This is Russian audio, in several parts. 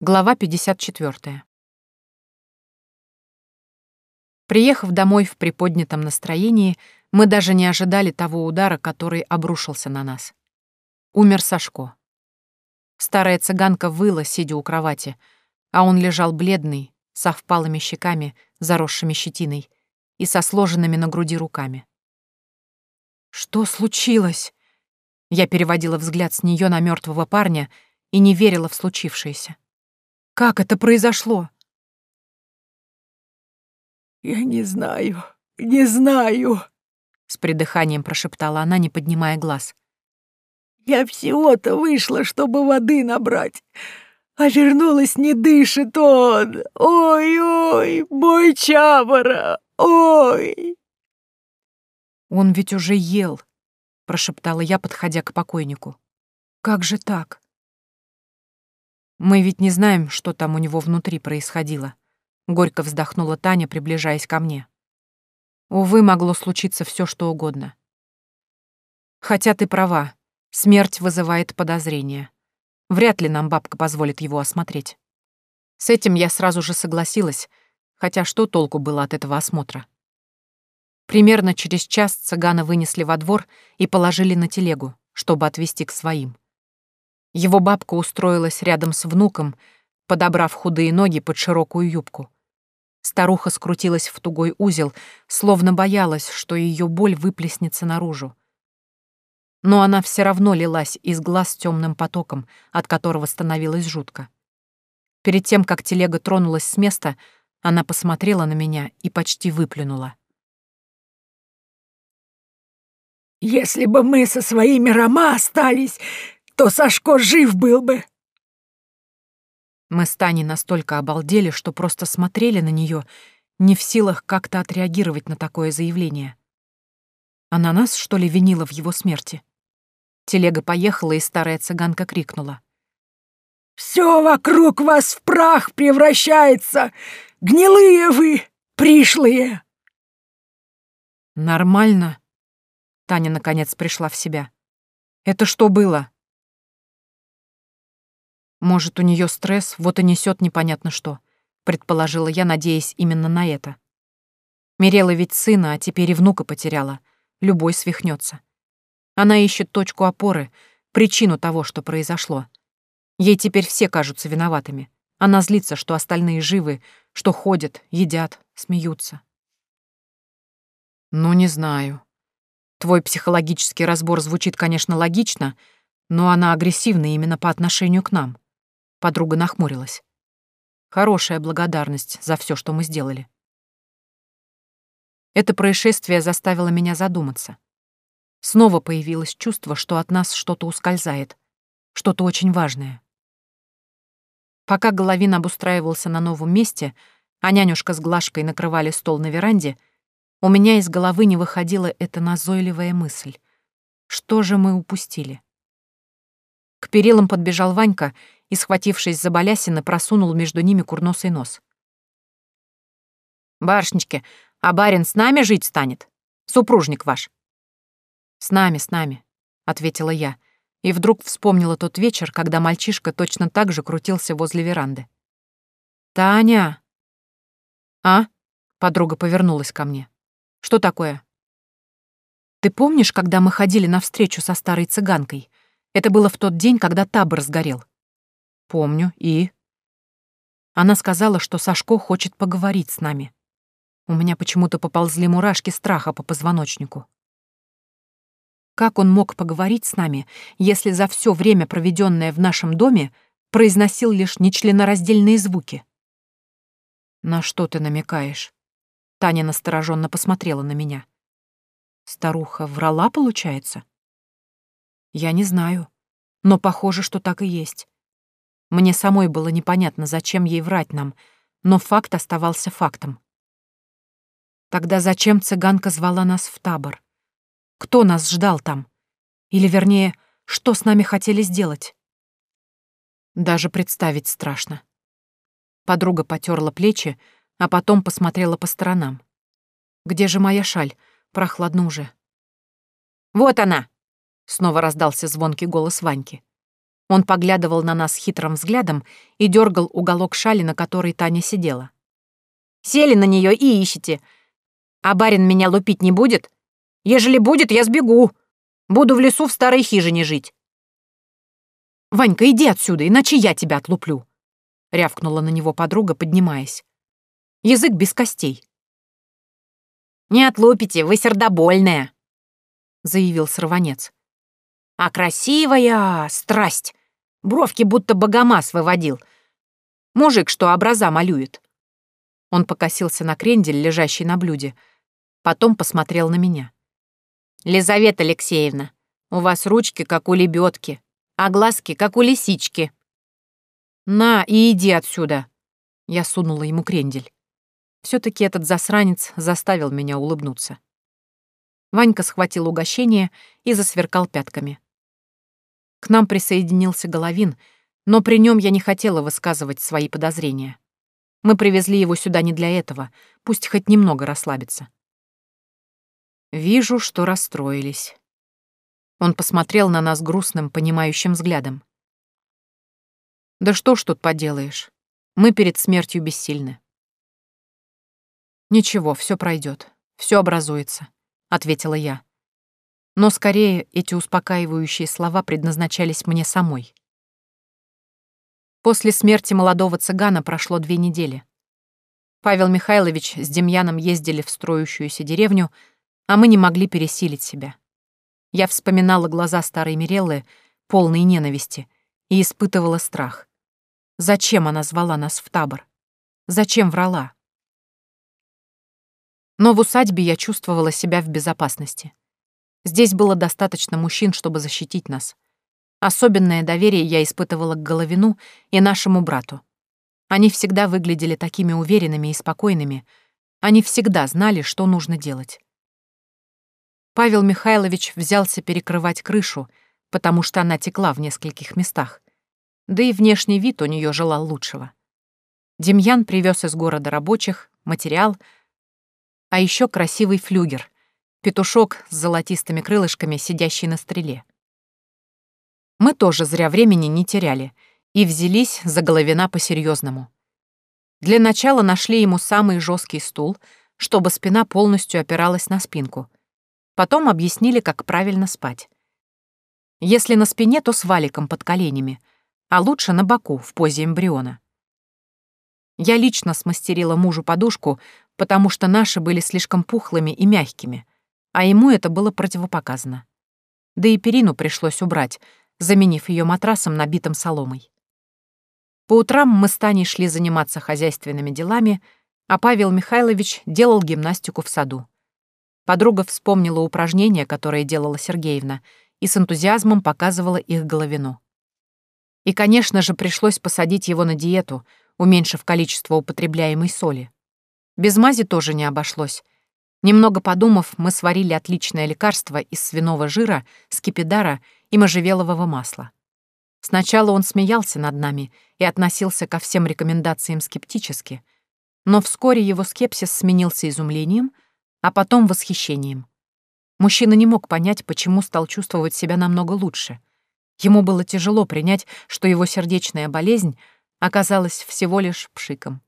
Глава 54. Приехав домой в приподнятом настроении, мы даже не ожидали того удара, который обрушился на нас. Умер Сашко. Старая цыганка выла, сидя у кровати, а он лежал бледный, со впалыми щеками, заросшими щетиной и со сложенными на груди руками. «Что случилось?» Я переводила взгляд с нее на мертвого парня и не верила в случившееся. Как это произошло? «Я не знаю, не знаю», — с придыханием прошептала она, не поднимая глаз. «Я всего-то вышла, чтобы воды набрать, а вернулась не дышит он. Ой-ой, мой чабора, ой!» «Он ведь уже ел», — прошептала я, подходя к покойнику. «Как же так?» Мы ведь не знаем, что там у него внутри происходило. Горько вздохнула Таня, приближаясь ко мне. Увы, могло случиться все, что угодно. Хотя ты права, смерть вызывает подозрения. Вряд ли нам бабка позволит его осмотреть. С этим я сразу же согласилась, хотя что толку было от этого осмотра? Примерно через час цыгана вынесли во двор и положили на телегу, чтобы отвезти к своим. Его бабка устроилась рядом с внуком, подобрав худые ноги под широкую юбку. Старуха скрутилась в тугой узел, словно боялась, что ее боль выплеснется наружу. Но она все равно лилась из глаз темным потоком, от которого становилось жутко. Перед тем, как телега тронулась с места, она посмотрела на меня и почти выплюнула. «Если бы мы со своими Рома остались, то Сашко жив был бы. Мы с Таней настолько обалдели, что просто смотрели на нее, не в силах как-то отреагировать на такое заявление. Она нас, что ли, винила в его смерти? Телега поехала, и старая цыганка крикнула. «Все вокруг вас в прах превращается! Гнилые вы, пришлые!» «Нормально?» Таня, наконец, пришла в себя. «Это что было?» Может, у нее стресс, вот и несет непонятно что, предположила я, надеясь именно на это. Мерела ведь сына, а теперь и внука потеряла. Любой свихнется. Она ищет точку опоры, причину того, что произошло. Ей теперь все кажутся виноватыми. Она злится, что остальные живы, что ходят, едят, смеются. Ну, не знаю. Твой психологический разбор звучит, конечно, логично, но она агрессивна именно по отношению к нам. Подруга нахмурилась. Хорошая благодарность за все, что мы сделали. Это происшествие заставило меня задуматься. Снова появилось чувство, что от нас что-то ускользает, что-то очень важное. Пока Головин обустраивался на новом месте, а нянюшка с Глашкой накрывали стол на веранде, у меня из головы не выходила эта назойливая мысль. Что же мы упустили? К перилам подбежал Ванька и, схватившись за балясины, просунул между ними курносый нос. «Барышнички, а барин с нами жить станет? Супружник ваш?» «С нами, с нами», — ответила я, и вдруг вспомнила тот вечер, когда мальчишка точно так же крутился возле веранды. «Таня!» «А?» — подруга повернулась ко мне. «Что такое?» «Ты помнишь, когда мы ходили навстречу со старой цыганкой? Это было в тот день, когда табор сгорел. Помню, и... Она сказала, что Сашко хочет поговорить с нами. У меня почему-то поползли мурашки страха по позвоночнику. Как он мог поговорить с нами, если за все время, проведенное в нашем доме, произносил лишь нечленораздельные звуки? На что ты намекаешь? Таня настороженно посмотрела на меня. Старуха врала, получается? Я не знаю, но похоже, что так и есть. Мне самой было непонятно, зачем ей врать нам, но факт оставался фактом. Тогда зачем цыганка звала нас в табор? Кто нас ждал там? Или, вернее, что с нами хотели сделать? Даже представить страшно. Подруга потерла плечи, а потом посмотрела по сторонам. «Где же моя шаль? Прохладно уже». «Вот она!» Снова раздался звонкий голос Ваньки. Он поглядывал на нас хитрым взглядом и дергал уголок шали, на которой Таня сидела. «Сели на нее и ищете. А барин меня лупить не будет? Ежели будет, я сбегу. Буду в лесу в старой хижине жить». «Ванька, иди отсюда, иначе я тебя отлуплю», — рявкнула на него подруга, поднимаясь. «Язык без костей». «Не отлупите, вы сердобольная», — заявил сорванец. «А красивая страсть! Бровки будто богомаз выводил. Мужик, что образа малюет». Он покосился на крендель, лежащий на блюде. Потом посмотрел на меня. «Лизавета Алексеевна, у вас ручки, как у лебедки, а глазки, как у лисички». «На и иди отсюда!» Я сунула ему крендель. все таки этот засранец заставил меня улыбнуться. Ванька схватил угощение и засверкал пятками. К нам присоединился Головин, но при нем я не хотела высказывать свои подозрения. Мы привезли его сюда не для этого, пусть хоть немного расслабится. Вижу, что расстроились. Он посмотрел на нас грустным, понимающим взглядом. Да что ж тут поделаешь? Мы перед смертью бессильны. Ничего, все пройдет, все образуется, ответила я. Но скорее эти успокаивающие слова предназначались мне самой. После смерти молодого цыгана прошло две недели. Павел Михайлович с Демьяном ездили в строящуюся деревню, а мы не могли пересилить себя. Я вспоминала глаза старой Миреллы, полные ненависти, и испытывала страх. Зачем она звала нас в табор? Зачем врала? Но в усадьбе я чувствовала себя в безопасности. Здесь было достаточно мужчин, чтобы защитить нас. Особенное доверие я испытывала к Головину и нашему брату. Они всегда выглядели такими уверенными и спокойными. Они всегда знали, что нужно делать. Павел Михайлович взялся перекрывать крышу, потому что она текла в нескольких местах. Да и внешний вид у нее желал лучшего. Демьян привез из города рабочих, материал, а еще красивый флюгер, петушок с золотистыми крылышками, сидящий на стреле. Мы тоже зря времени не теряли и взялись за Головина по-серьезному. Для начала нашли ему самый жесткий стул, чтобы спина полностью опиралась на спинку. Потом объяснили, как правильно спать. Если на спине, то с валиком под коленями — а лучше на боку, в позе эмбриона. Я лично смастерила мужу подушку, потому что наши были слишком пухлыми и мягкими, а ему это было противопоказано. Да и перину пришлось убрать, заменив ее матрасом, набитым соломой. По утрам мы с Таней шли заниматься хозяйственными делами, а Павел Михайлович делал гимнастику в саду. Подруга вспомнила упражнения, которые делала Сергеевна, и с энтузиазмом показывала их Головину. И, конечно же, пришлось посадить его на диету, уменьшив количество употребляемой соли. Без мази тоже не обошлось. Немного подумав, мы сварили отличное лекарство из свиного жира, скипидара и можжевелового масла. Сначала он смеялся над нами и относился ко всем рекомендациям скептически, но вскоре его скепсис сменился изумлением, а потом восхищением. Мужчина не мог понять, почему стал чувствовать себя намного лучше. Ему было тяжело принять, что его сердечная болезнь оказалась всего лишь пшиком.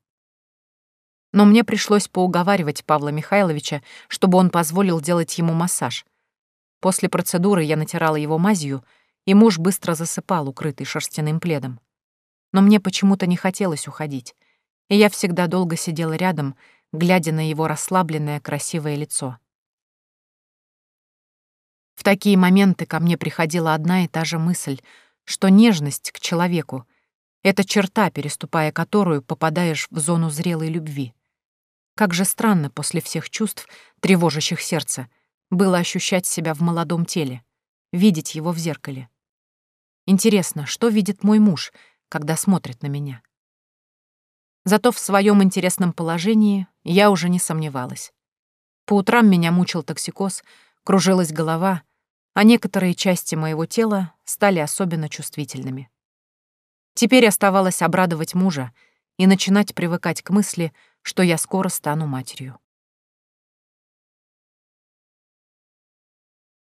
Но мне пришлось поуговаривать Павла Михайловича, чтобы он позволил делать ему массаж. После процедуры я натирала его мазью, и муж быстро засыпал, укрытый шерстяным пледом. Но мне почему-то не хотелось уходить, и я всегда долго сидела рядом, глядя на его расслабленное красивое лицо. В такие моменты ко мне приходила одна и та же мысль, что нежность к человеку — это черта, переступая которую попадаешь в зону зрелой любви. Как же странно после всех чувств, тревожащих сердце, было ощущать себя в молодом теле, видеть его в зеркале. Интересно, что видит мой муж, когда смотрит на меня? Зато в своем интересном положении я уже не сомневалась. По утрам меня мучил токсикоз, кружилась голова, а некоторые части моего тела стали особенно чувствительными. Теперь оставалось обрадовать мужа и начинать привыкать к мысли, что я скоро стану матерью.